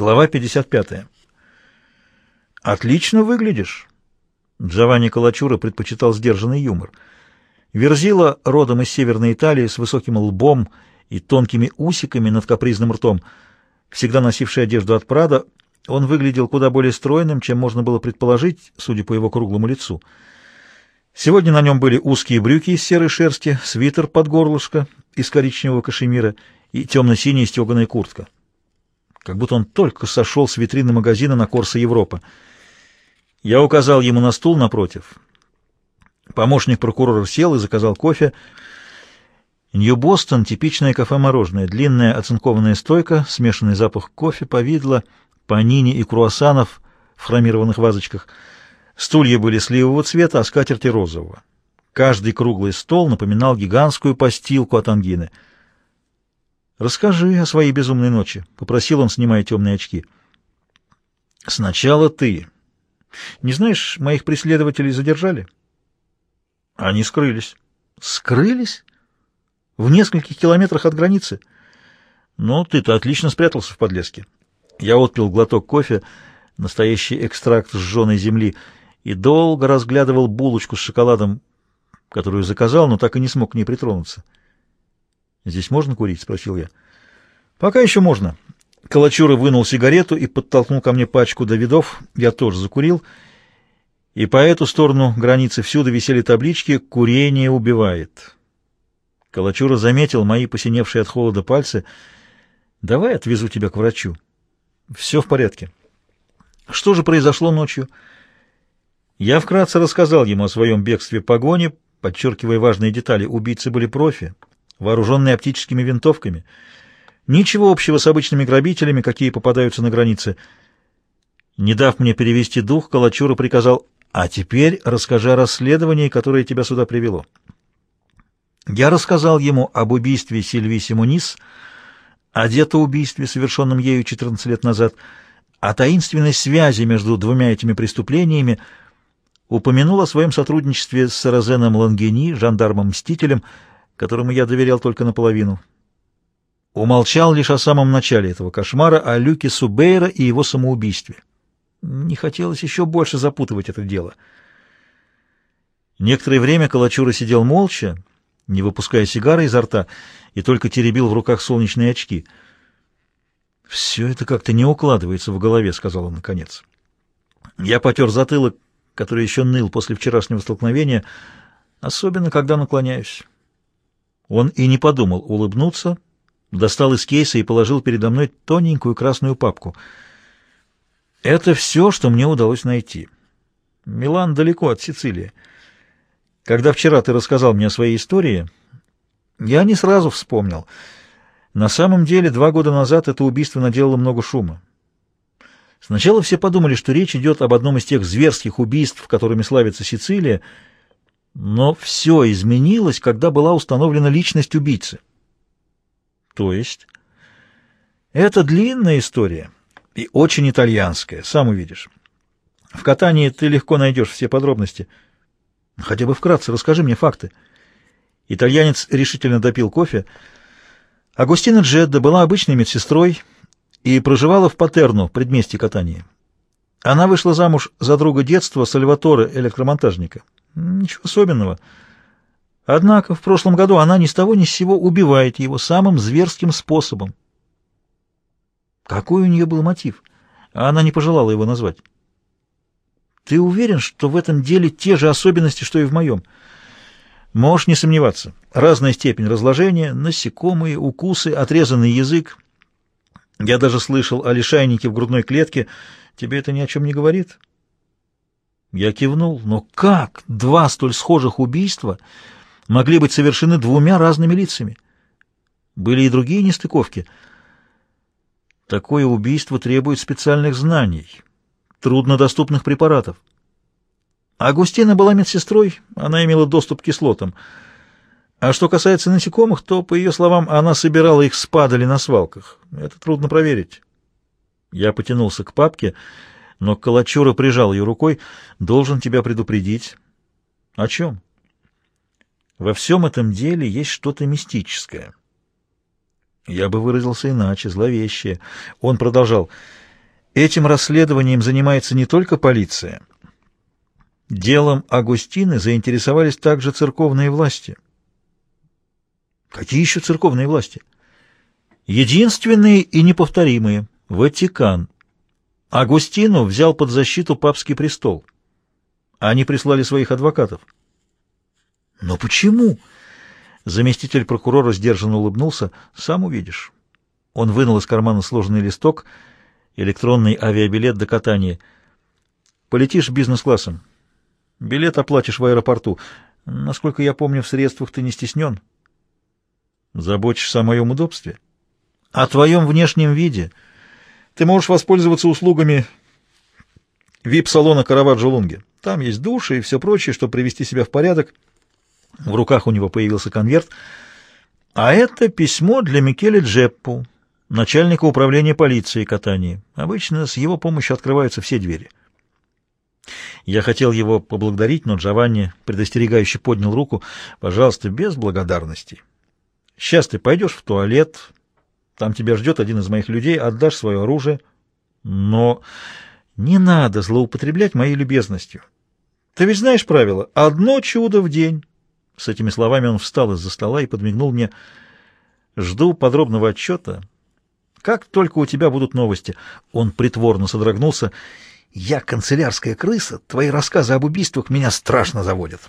Глава 55. «Отлично выглядишь!» Джованни Калачура предпочитал сдержанный юмор. Верзила, родом из Северной Италии, с высоким лбом и тонкими усиками над капризным ртом, всегда носивший одежду от Прада, он выглядел куда более стройным, чем можно было предположить, судя по его круглому лицу. Сегодня на нем были узкие брюки из серой шерсти, свитер под горлышко из коричневого кашемира и темно-синяя стеганая куртка как будто он только сошел с витрины магазина на Корса Европа. Я указал ему на стул напротив. Помощник прокурора сел и заказал кофе. Нью-Бостон — типичное кафе-мороженое. Длинная оцинкованная стойка, смешанный запах кофе, повидла, панини и круассанов в хромированных вазочках. Стулья были сливового цвета, а скатерти розового. Каждый круглый стол напоминал гигантскую постилку от ангины — «Расскажи о своей безумной ночи», — попросил он, снимая темные очки. «Сначала ты. Не знаешь, моих преследователей задержали?» «Они скрылись». «Скрылись? В нескольких километрах от границы?» «Ну, ты-то отлично спрятался в подлеске». Я отпил глоток кофе, настоящий экстракт сжженной земли, и долго разглядывал булочку с шоколадом, которую заказал, но так и не смог к ней притронуться. «Здесь можно курить?» — спросил я. «Пока еще можно». Калачура вынул сигарету и подтолкнул ко мне пачку Давидов. Я тоже закурил. И по эту сторону границы всюду висели таблички «Курение убивает». Калачура заметил мои посиневшие от холода пальцы. «Давай отвезу тебя к врачу». «Все в порядке». «Что же произошло ночью?» Я вкратце рассказал ему о своем бегстве погони, подчеркивая важные детали. Убийцы были профи, вооруженные оптическими винтовками. Ничего общего с обычными грабителями, какие попадаются на границе. Не дав мне перевести дух, Калачура приказал, «А теперь расскажи о расследовании, которое тебя сюда привело». Я рассказал ему об убийстве Сильви Симонис, о детоубийстве, совершенном ею 14 лет назад, о таинственной связи между двумя этими преступлениями, упомянул о своем сотрудничестве с Саразеном Лангени, жандармом-мстителем, которому я доверял только наполовину. Умолчал лишь о самом начале этого кошмара, о Люке Субейра и его самоубийстве. Не хотелось еще больше запутывать это дело. Некоторое время Калачура сидел молча, не выпуская сигары изо рта, и только теребил в руках солнечные очки. «Все это как-то не укладывается в голове», — сказал он наконец. Я потер затылок, который еще ныл после вчерашнего столкновения, особенно когда наклоняюсь. Он и не подумал улыбнуться, достал из кейса и положил передо мной тоненькую красную папку. Это все, что мне удалось найти. Милан далеко от Сицилии. Когда вчера ты рассказал мне о своей истории, я не сразу вспомнил. На самом деле, два года назад это убийство наделало много шума. Сначала все подумали, что речь идет об одном из тех зверских убийств, которыми славится Сицилия, но все изменилось, когда была установлена личность убийцы. То есть? Это длинная история и очень итальянская, сам увидишь. В катании ты легко найдешь все подробности. Хотя бы вкратце расскажи мне факты. Итальянец решительно допил кофе. Агустина Джедда была обычной медсестрой и проживала в Патерну, предместье катания. Она вышла замуж за друга детства Сальваторе, электромонтажника. Ничего особенного. Однако в прошлом году она ни с того ни с сего убивает его самым зверским способом. Какой у нее был мотив? А она не пожелала его назвать. Ты уверен, что в этом деле те же особенности, что и в моем? Можешь не сомневаться. Разная степень разложения, насекомые, укусы, отрезанный язык. Я даже слышал о лишайнике в грудной клетке. Тебе это ни о чем не говорит?» Я кивнул. Но как два столь схожих убийства могли быть совершены двумя разными лицами? Были и другие нестыковки. Такое убийство требует специальных знаний, труднодоступных препаратов. Агустина была медсестрой, она имела доступ к кислотам. А что касается насекомых, то, по ее словам, она собирала их с падали на свалках. Это трудно проверить. Я потянулся к папке, но Калачура прижал ее рукой. «Должен тебя предупредить». «О чем?» «Во всем этом деле есть что-то мистическое». Я бы выразился иначе, зловещее. Он продолжал. Этим расследованием занимается не только полиция. Делом Агустины заинтересовались также церковные власти. Какие еще церковные власти? Единственные и неповторимые — Ватикан. Агустину взял под защиту папский престол. Они прислали своих адвокатов. Но почему? Заместитель прокурора сдержанно улыбнулся. Сам увидишь. Он вынул из кармана сложенный листок, электронный авиабилет до катания. Полетишь бизнес-классом. Билет оплатишь в аэропорту. Насколько я помню, в средствах ты не стеснен. Заботишься о моем удобстве? О твоем внешнем виде. Ты можешь воспользоваться услугами вип-салона Караваджо-Лунге. Там есть души и все прочее, чтобы привести себя в порядок. В руках у него появился конверт. А это письмо для Микеле Джеппу, начальника управления полиции катании. Обычно с его помощью открываются все двери. Я хотел его поблагодарить, но Джованни предостерегающе поднял руку. «Пожалуйста, без благодарности. Сейчас ты пойдешь в туалет, там тебя ждет один из моих людей, отдашь свое оружие. Но не надо злоупотреблять моей любезностью. Ты ведь знаешь правило «одно чудо в день». С этими словами он встал из-за стола и подмигнул мне. «Жду подробного отчета. Как только у тебя будут новости». Он притворно содрогнулся. «Я канцелярская крыса. Твои рассказы об убийствах меня страшно заводят».